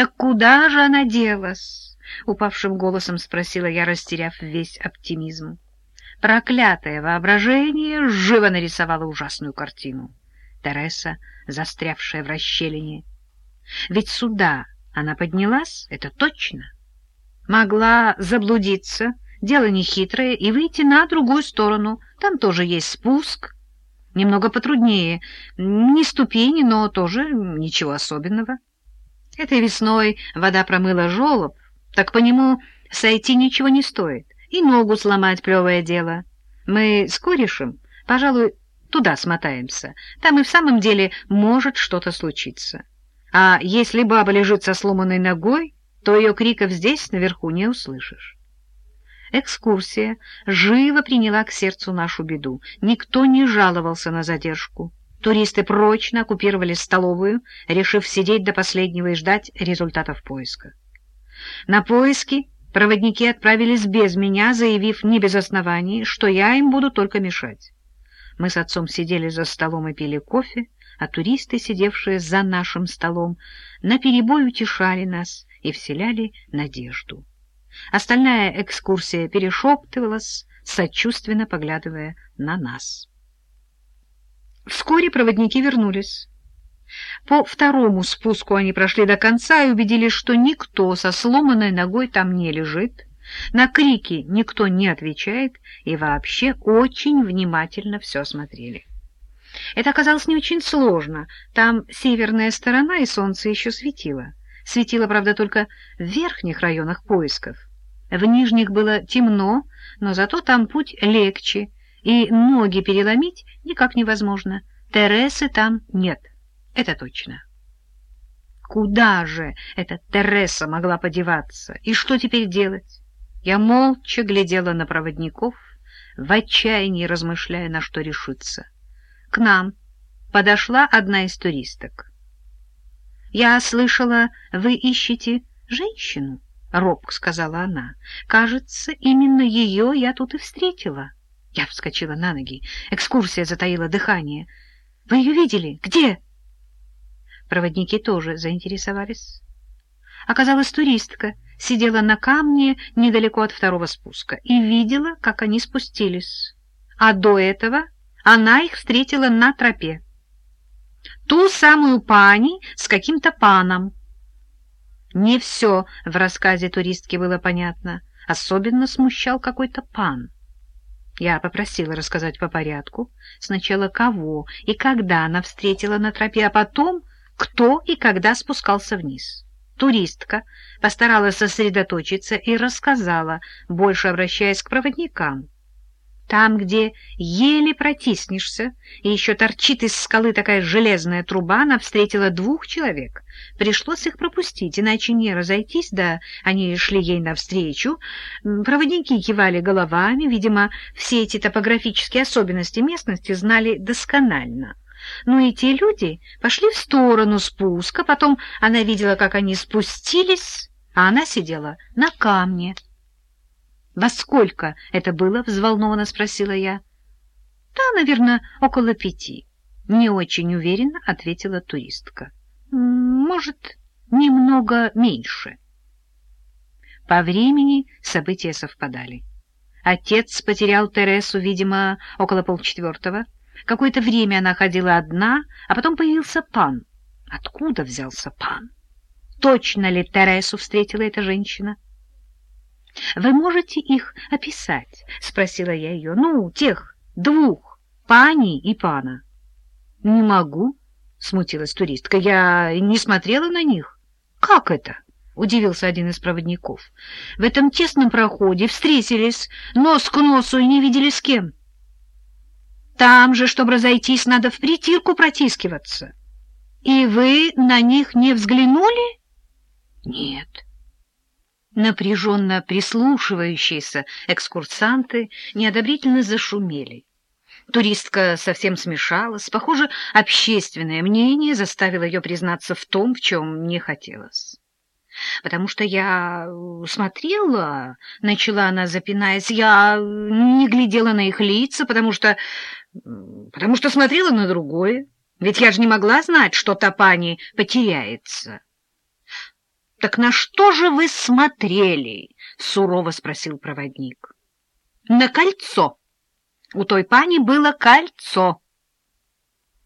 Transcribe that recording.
Так куда же она делась? — упавшим голосом спросила я, растеряв весь оптимизм. Проклятое воображение живо нарисовало ужасную картину. Тереса, застрявшая в расщелине. Ведь сюда она поднялась, это точно. Могла заблудиться, дело нехитрое, и выйти на другую сторону. Там тоже есть спуск. Немного потруднее. Не ступени, но тоже ничего особенного. Этой весной вода промыла жолоб, так по нему сойти ничего не стоит. И ногу сломать плевое дело. Мы с корешем, пожалуй, туда смотаемся. Там и в самом деле может что-то случиться. А если баба лежит со сломанной ногой, то ее криков здесь, наверху, не услышишь. Экскурсия живо приняла к сердцу нашу беду. Никто не жаловался на задержку. Туристы прочно оккупировали столовую, решив сидеть до последнего и ждать результатов поиска. На поиски проводники отправились без меня, заявив не без оснований, что я им буду только мешать. Мы с отцом сидели за столом и пили кофе, а туристы, сидевшие за нашим столом, наперебой утешали нас и вселяли надежду. Остальная экскурсия перешептывалась, сочувственно поглядывая на нас. Вскоре проводники вернулись. По второму спуску они прошли до конца и убедились, что никто со сломанной ногой там не лежит, на крики никто не отвечает и вообще очень внимательно все смотрели. Это оказалось не очень сложно. Там северная сторона, и солнце еще светило. Светило, правда, только в верхних районах поисков. В нижних было темно, но зато там путь легче, и ноги переломить никак невозможно. Тересы там нет, это точно. Куда же эта Тереса могла подеваться? И что теперь делать? Я молча глядела на проводников, в отчаянии размышляя, на что решиться. К нам подошла одна из туристок. — Я слышала, вы ищете женщину, — робко сказала она. — Кажется, именно ее я тут и встретила. Я вскочила на ноги. Экскурсия затаила дыхание. — Вы ее видели? Где? Проводники тоже заинтересовались. Оказалась туристка, сидела на камне недалеко от второго спуска и видела, как они спустились. А до этого она их встретила на тропе. Ту самую пани с каким-то паном. Не все в рассказе туристки было понятно. Особенно смущал какой-то пан. Я попросила рассказать по порядку. Сначала кого и когда она встретила на тропе, а потом кто и когда спускался вниз. Туристка постаралась сосредоточиться и рассказала, больше обращаясь к проводникам. Там, где еле протиснешься, и еще торчит из скалы такая железная труба, она встретила двух человек. Пришлось их пропустить, иначе не разойтись, да они шли ей навстречу. Проводники кивали головами, видимо, все эти топографические особенности местности знали досконально. Ну и те люди пошли в сторону спуска, потом она видела, как они спустились, а она сидела на камне. «Во сколько это было?» — взволнованно спросила я. «Да, наверное, около пяти». «Не очень уверенно», — ответила туристка. «Может, немного меньше». По времени события совпадали. Отец потерял Тересу, видимо, около полчетвертого. Какое-то время она ходила одна, а потом появился пан. Откуда взялся пан? Точно ли Тересу встретила эта женщина? — Вы можете их описать? — спросила я ее. — Ну, тех двух, пани и пана. — Не могу, — смутилась туристка. — Я не смотрела на них. — Как это? — удивился один из проводников. — В этом тесном проходе встретились нос к носу и не видели с кем. Там же, чтобы разойтись, надо в притирку протискиваться. И вы на них не взглянули? — Нет. — Напряженно прислушивающиеся экскурсанты неодобрительно зашумели. Туристка совсем смешалась. Похоже, общественное мнение заставило ее признаться в том, в чем не хотелось. «Потому что я смотрела...» — начала она, запинаясь. «Я не глядела на их лица, потому что... потому что смотрела на другое. Ведь я же не могла знать, что Топани потеряется». — Так на что же вы смотрели? — сурово спросил проводник. — На кольцо. У той пани было кольцо.